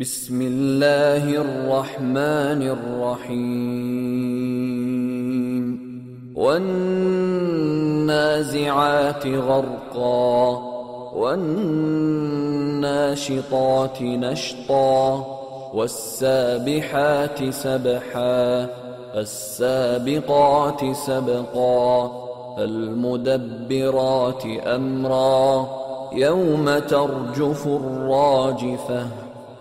بسم الله الرحمن الرحيم. والنازعات غرقا والناشطات نشطا والسابحات سبحا السابقات سبقا المدبرات أمرا. يوم ترجف الراجفة.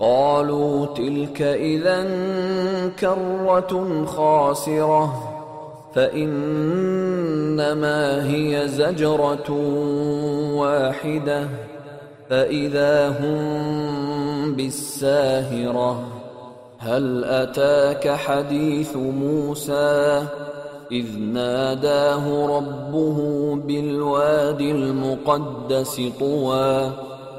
قالوا تلك إذا كرة خاسرة فإنما هي زجرة واحدة فإذا هم بالساهرة. هل أتاك حديث موسى؟ إذ ناداه ربه بالواد المقدس طوى.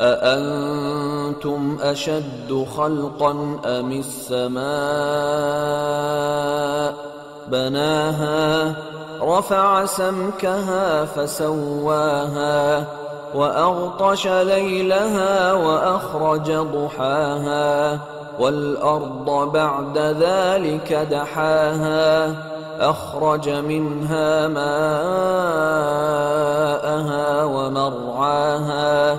أأنتم أشد خلقا أم السماء؟ بناها رفع سمكها فسواها وأغطش ليلها وأخرج ضحاها والأرض بعد ذلك دحاها أخرج منها ماءها ومرعاها.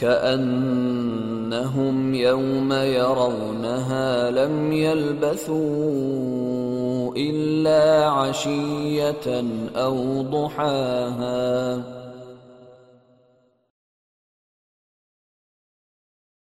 كأنهم يوم يرونها لم يلبثوا إلا عشية أو ضحاها